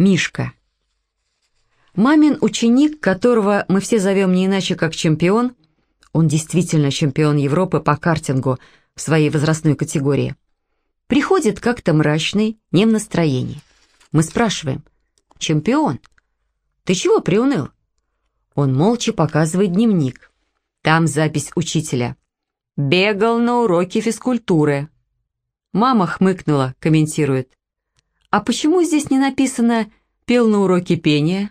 Мишка. Мамин ученик, которого мы все зовем не иначе как чемпион, он действительно чемпион Европы по картингу в своей возрастной категории, приходит как-то мрачный, не в настроении. Мы спрашиваем, «Чемпион, ты чего приуныл?» Он молча показывает дневник. Там запись учителя. «Бегал на уроке физкультуры». Мама хмыкнула, комментирует. «А почему здесь не написано «пел на уроке пения»?»